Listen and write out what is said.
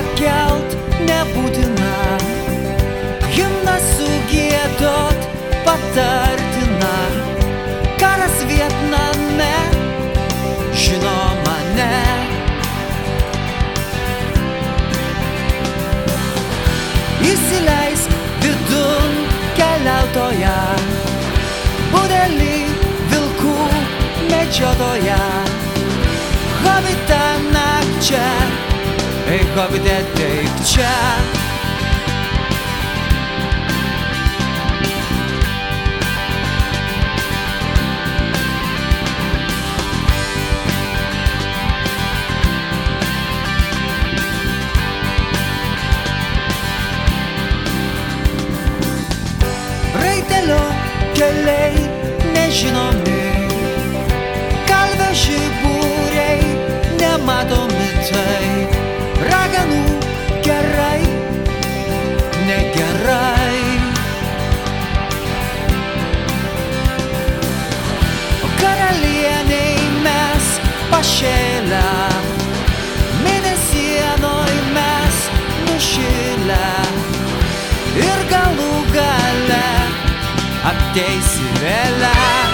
pakelt nebūtina, himną sugėdot patartina, karas Vietname žino mane. Įsileisk vidun keliautoją, budelį vilkų medžiotoją, ei hobitė teik čia. Raitelio keliai nežinomi, negerai. O karalieniai mes pašėlę, mėnesienoj mes nušilę ir galų gale ateisi vėliau.